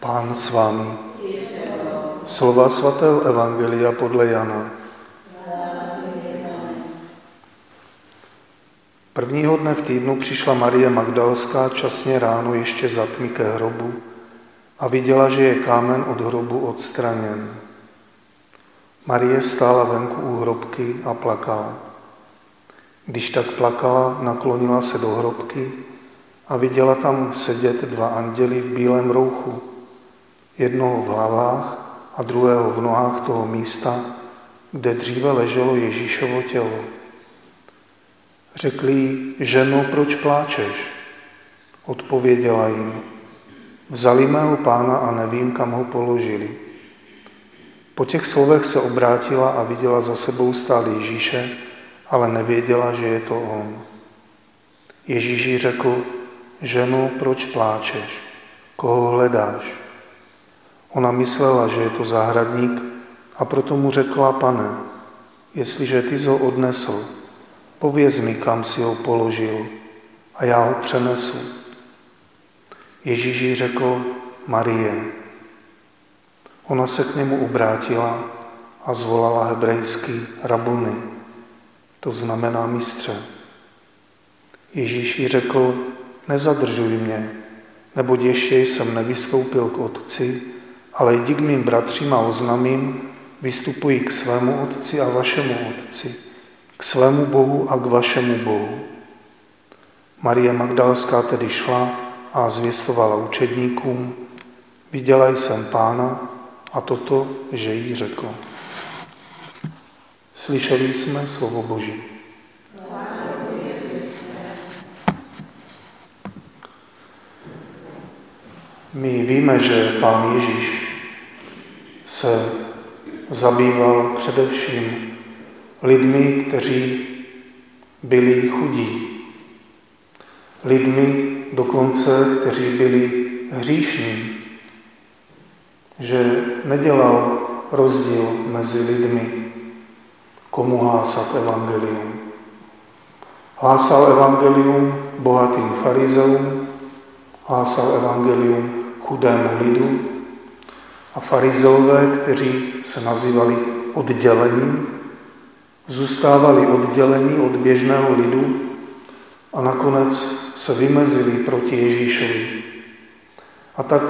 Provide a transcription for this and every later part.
Pán s vámi. Slova svatého Evangelia podle Jana. Prvního dne v týdnu přišla Marie Magdalská časně ráno ještě za tmy ke hrobu a viděla, že je kámen od hrobu odstraněn. Marie stála venku u hrobky a plakala. Když tak plakala, naklonila se do hrobky a viděla tam sedět dva anděli v bílém rouchu, jednoho v hlavách a druhého v nohách toho místa, kde dříve leželo Ježíšovo tělo. Řekli jí, ženo, proč pláčeš? Odpověděla jim, vzali mého pána a nevím, kam ho položili. Po těch slovech se obrátila a viděla za sebou stál Ježíše, ale nevěděla, že je to on. Ježíš jí řekl, ženo, proč pláčeš? Koho hledáš? Ona myslela, že je to zahradník a proto mu řekla, pane, jestliže ty ho odnesl, pověz mi, kam si ho položil a já ho přenesu. Ježíš jí řekl, Marie. Ona se k němu obrátila a zvolala hebrejsky rabuny, to znamená mistře. Ježíš jí řekl, nezadržuj mě, neboť ještě jsem nevystoupil k otci, ale jdi k mým bratřím a oznamím, vystupuji k svému otci a vašemu otci, k svému Bohu a k vašemu Bohu. Marie Magdalská tedy šla a zvěstovala učedníkům, viděla jsem pána a toto, že jí řekl. Slyšeli jsme slovo Boží. My víme, že Pán Ježíš se zabýval především lidmi, kteří byli chudí. Lidmi dokonce, kteří byli hříšní. Že nedělal rozdíl mezi lidmi, komu hlásat evangelium. Hlásal evangelium bohatým farizeům, hlásal evangelium chudému lidu a farizeové, kteří se nazývali oddělení, zůstávali oddělení od běžného lidu a nakonec se vymezili proti Ježíšovi. A tak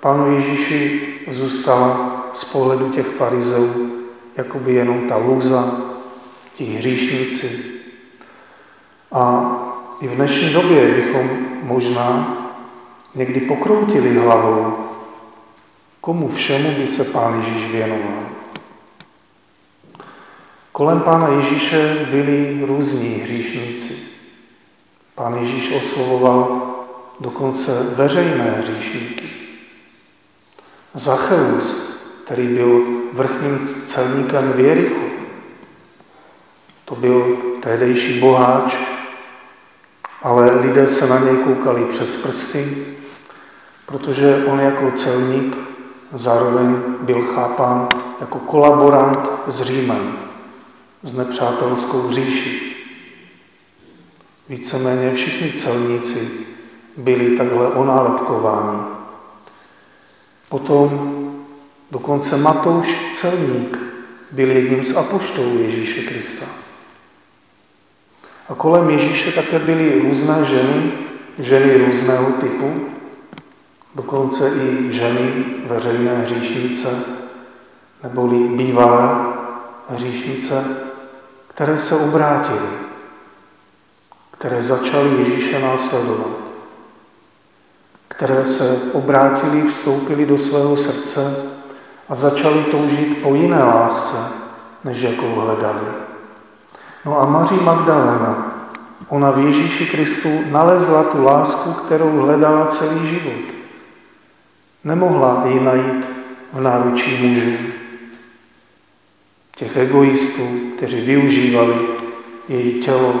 pánu Ježíši zůstala z pohledu těch farizeů jakoby jenom ta lůza, ti hříšníci. A i v dnešní době bychom možná někdy pokroutili hlavou, komu všemu by se Pán Ježíš věnoval. Kolem Pána Ježíše byli různí hříšníci. Pán Ježíš oslovoval dokonce veřejné hříšníky. Zacheus, který byl vrchním celníkem v Jerichu, to byl tehdejší boháč, ale lidé se na něj koukali přes prsty, protože on jako celník zároveň byl chápán jako kolaborant s Římem, s nepřátelskou říší. Víceméně všichni celníci byli takhle onálepkováni. Potom dokonce Matouš celník byl jedním z apoštolů Ježíše Krista. A kolem Ježíše také byly různé ženy, ženy různého typu, dokonce i ženy veřejné hříšnice, neboli bývalé hříšnice, které se obrátily, které začaly Ježíše následovat, které se obrátili, vstoupili do svého srdce a začali toužit po jiné lásce, než jakou hledali. No a Maří Magdalena, ona v Ježíši Kristu nalezla tu lásku, kterou hledala celý život. Nemohla ji najít v náručí mužů, těch egoistů, kteří využívali její tělo.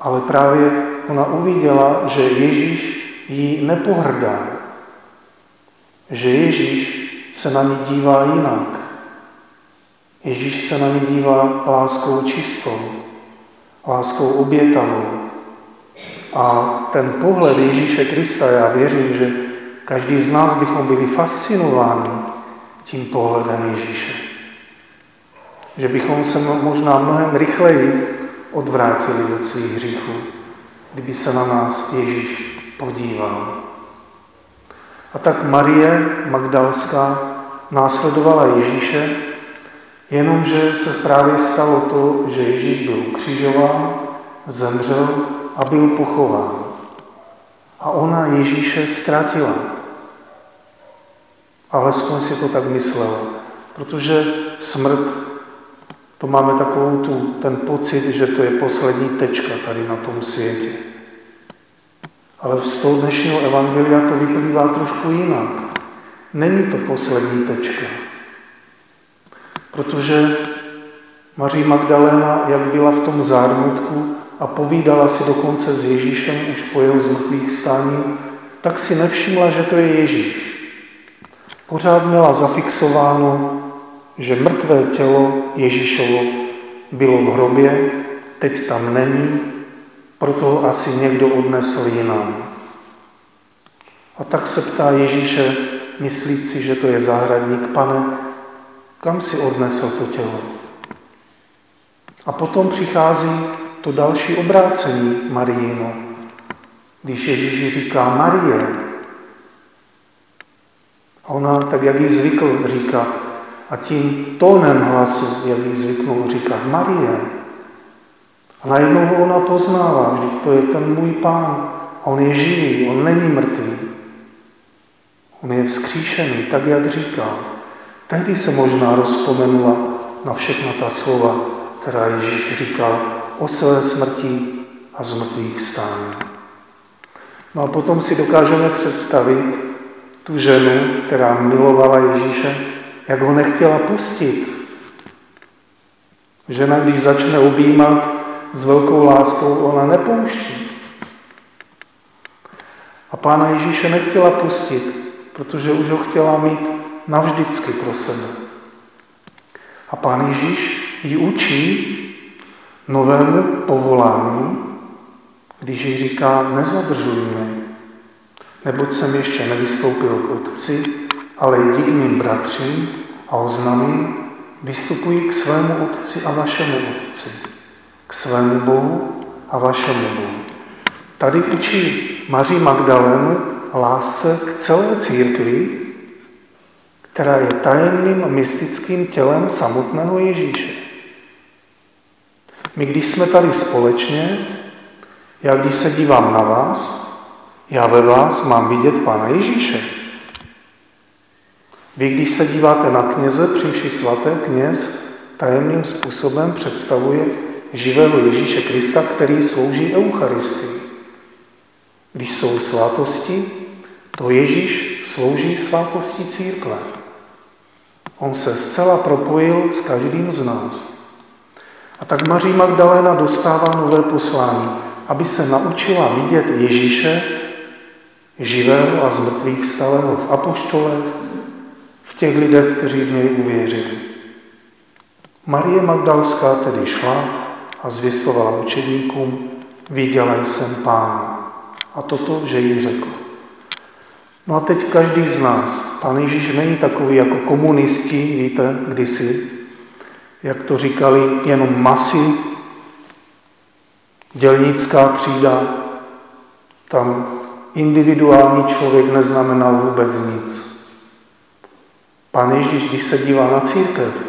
Ale právě ona uviděla, že Ježíš jí nepohrdá, že Ježíš se na ní dívá jinak. Ježíš se na ní dívá láskou čistou, láskou obětavou. A ten pohled Ježíše Krista, já věřím, že každý z nás bychom byli fascinováni tím pohledem Ježíše. Že bychom se možná mnohem rychleji odvrátili od svých hříchů, kdyby se na nás Ježíš podíval. A tak Marie Magdalská následovala Ježíše, jenomže se právě stalo to, že Ježíš byl ukřižován, zemřel a byl pochován. A ona Ježíše ztratila. Alespoň si to tak myslela, protože smrt, to máme takovou tu, ten pocit, že to je poslední tečka tady na tom světě. Ale z toho dnešního evangelia to vyplývá trošku jinak. Není to poslední tečka. Protože Maří Magdalena, jak byla v tom zármutku a povídala si dokonce s Ježíšem už po jeho zmrtvých stání, tak si nevšimla, že to je Ježíš. Pořád měla zafixováno, že mrtvé tělo Ježíšovo bylo v hrobě, teď tam není, proto ho asi někdo odnesl jinam. A tak se ptá Ježíše, myslící, že to je zahradník, pane, kam si odnesl to tělo? A potom přichází to další obrácení Marijino, když Ježíš říká Marie. A ona, tak jak jí zvykl říkat, a tím tónem hlasu, jak jí zvyknul říkat Marie, a najednou ho ona poznává, že to je ten můj pán. A on je živý, on není mrtvý. On je vzkříšený, tak jak říká. Tehdy se možná rozpomenula na všechna ta slova, která Ježíš říkal o své smrti a zmrtvých stání. No a potom si dokážeme představit tu ženu, která milovala Ježíše, jak ho nechtěla pustit. Žena, když začne objímat s velkou láskou, ona nepouští. A pána Ježíše nechtěla pustit, protože už ho chtěla mít navždycky pro sebe. A pán Ježíš ji učí novému povolání, když jí říká, nezadržuj mě, neboť jsem ještě nevystoupil k otci, ale jdi k mým bratřím a oznamím, vystupuji k svému otci a vašemu otci k svému Bohu a vašemu Bohu. Tady učí Maří Magdalénu lásce k celé církvi, která je tajemným mystickým tělem samotného Ježíše. My, když jsme tady společně, já když se dívám na vás, já ve vás mám vidět Pána Ježíše. Vy, když se díváte na kněze, příši svaté, kněz tajemným způsobem představuje živého Ježíše Krista, který slouží Eucharistii. Když jsou svátosti, to Ježíš slouží svátosti církve. On se zcela propojil s každým z nás. A tak Maří Magdalena dostává nové poslání, aby se naučila vidět Ježíše, živého a zmrtvých stalého v apoštolech, v těch lidech, kteří v něj uvěřili. Marie Magdalská tedy šla a zvěstovala učedníkům, viděla jsem pána. A toto, že jí řekl. No a teď každý z nás, pán Ježíš není takový jako komunisti, víte, kdysi, jak to říkali, jenom masy, dělnická třída, tam individuální člověk neznamenal vůbec nic. Pán Ježíš, když se dívá na církev,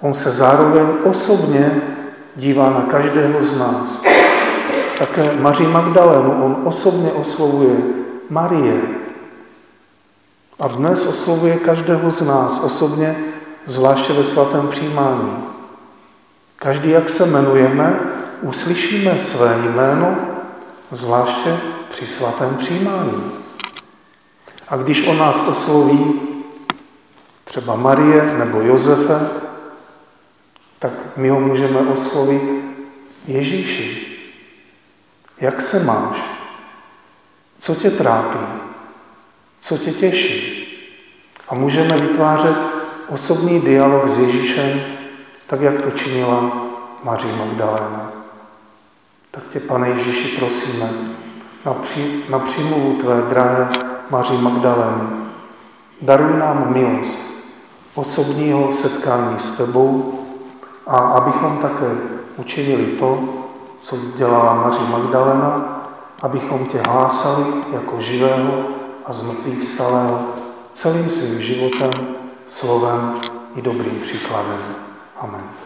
on se zároveň osobně dívá na každého z nás. Také Maří Magdalénu on osobně oslovuje Marie. A dnes oslovuje každého z nás osobně, zvláště ve svatém přijímání. Každý, jak se jmenujeme, uslyšíme své jméno, zvláště při svatém přijímání. A když on nás osloví, třeba Marie nebo Josefe, tak my ho můžeme oslovit Ježíši. Jak se máš? Co tě trápí? Co tě těší? A můžeme vytvářet osobní dialog s Ježíšem, tak jak to činila Maří Magdalena. Tak tě, pane Ježíši, prosíme na, pří, na přímluvu tvé drahé Maří Magdalény. Daruj nám milost osobního setkání s Tebou a abychom také učinili to, co dělala Maří Magdalena, abychom tě hlásali jako živého a zmrtvých stalého celým svým životem, slovem i dobrým příkladem. Amen.